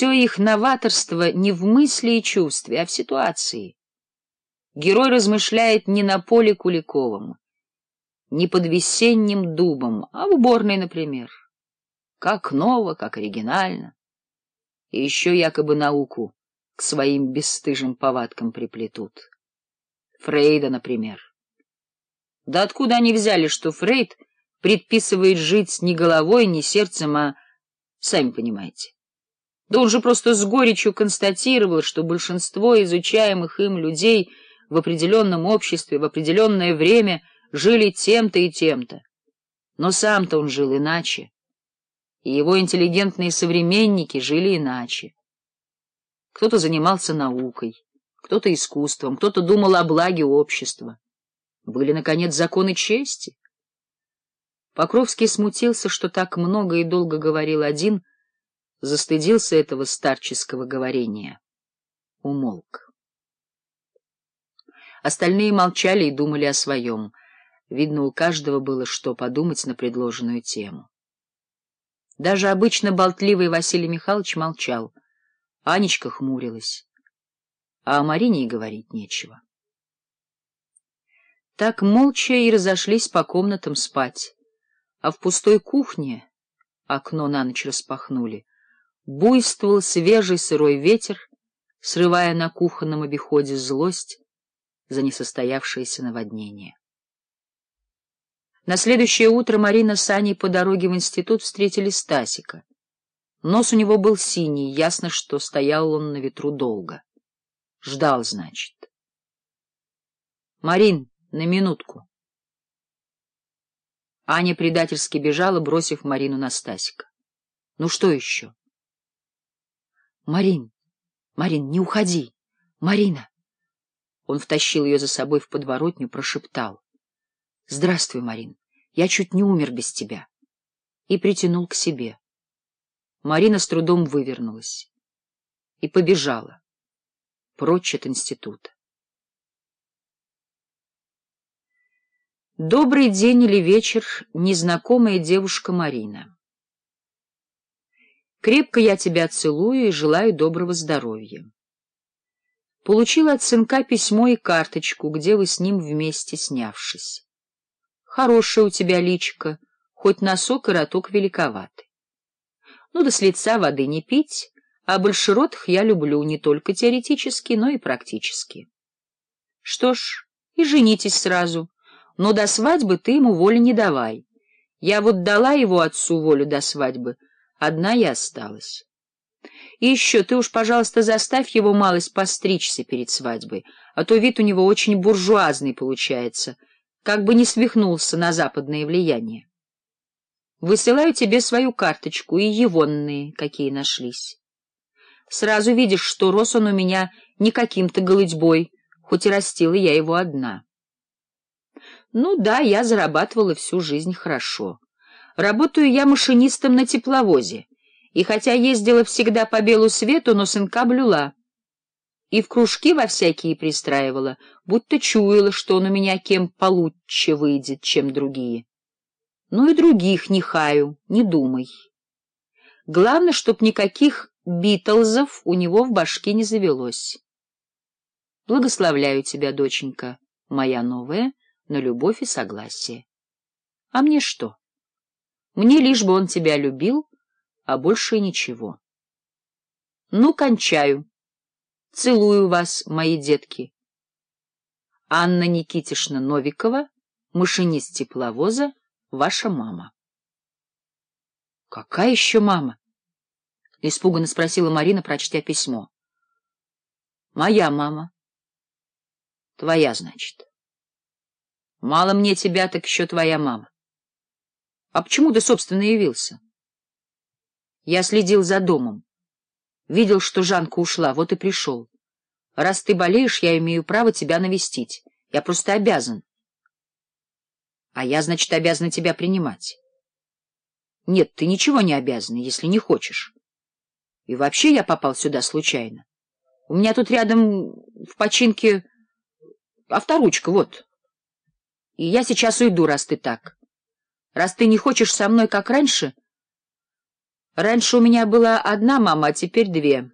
Все их новаторство не в мысли и чувстве, а в ситуации. Герой размышляет не на поле Куликовом, не под весенним дубом, а в уборной, например. Как ново, как оригинально. И еще якобы науку к своим бесстыжим повадкам приплетут. Фрейда, например. Да откуда они взяли, что Фрейд предписывает жить не головой, не сердцем, а... Сами понимаете. Да он же просто с горечью констатировал, что большинство изучаемых им людей в определенном обществе в определенное время жили тем-то и тем-то. Но сам-то он жил иначе, и его интеллигентные современники жили иначе. Кто-то занимался наукой, кто-то искусством, кто-то думал о благе общества. Были, наконец, законы чести. Покровский смутился, что так много и долго говорил один — застыдился этого старческого говорения. Умолк. Остальные молчали и думали о своем. Видно, у каждого было что подумать на предложенную тему. Даже обычно болтливый Василий Михайлович молчал. Анечка хмурилась. А о Марине и говорить нечего. Так молча и разошлись по комнатам спать. А в пустой кухне окно на ночь распахнули буйствовал свежий сырой ветер, срывая на кухонном обиходе злость за несостоявшееся наводнение. На следующее утро Марина с Аней по дороге в институт встретили Стасика. Нос у него был синий, ясно, что стоял он на ветру долго. Ждал, значит. — Марин, на минутку. Аня предательски бежала, бросив Марину на Стасика. — Ну что еще? — Марин, Марин, не уходи! Марина! Он втащил ее за собой в подворотню, прошептал. — Здравствуй, Марин, я чуть не умер без тебя. И притянул к себе. Марина с трудом вывернулась и побежала прочь от института. Добрый день или вечер, незнакомая девушка Марина. Крепко я тебя целую и желаю доброго здоровья. Получила от сынка письмо и карточку, где вы с ним вместе снявшись. Хорошая у тебя личка, хоть носок и роток великоваты. Ну да с лица воды не пить, а большеротых я люблю не только теоретически, но и практически. Что ж, и женитесь сразу, но до свадьбы ты ему воли не давай. Я вот дала его отцу волю до свадьбы — Одна я осталась. И еще ты уж, пожалуйста, заставь его малость постричься перед свадьбой, а то вид у него очень буржуазный получается, как бы не свихнулся на западное влияние. Высылаю тебе свою карточку и егонные, какие нашлись. Сразу видишь, что рос он у меня не каким-то голытьбой, хоть и растила я его одна. Ну да, я зарабатывала всю жизнь хорошо. Работаю я машинистом на тепловозе, и хотя ездила всегда по белу свету, но сынка блюла. И в кружки во всякие пристраивала, будто чуяла, что он у меня кем получше выйдет, чем другие. Ну и других не хаю, не думай. Главное, чтоб никаких битлзов у него в башке не завелось. Благословляю тебя, доченька, моя новая, на любовь и согласие. А мне что? Мне лишь бы он тебя любил, а больше ничего. Ну, кончаю. Целую вас, мои детки. Анна Никитишна Новикова, машинист тепловоза, ваша мама. — Какая еще мама? — испуганно спросила Марина, прочтя письмо. — Моя мама. — Твоя, значит. — Мало мне тебя, так еще твоя мама. А почему ты, собственно, явился? Я следил за домом. Видел, что Жанка ушла, вот и пришел. Раз ты болеешь, я имею право тебя навестить. Я просто обязан. А я, значит, обязана тебя принимать. Нет, ты ничего не обязана, если не хочешь. И вообще я попал сюда случайно. У меня тут рядом в починке авторучка, вот. И я сейчас уйду, раз ты так. Раз ты не хочешь со мной, как раньше... Раньше у меня была одна мама, а теперь две.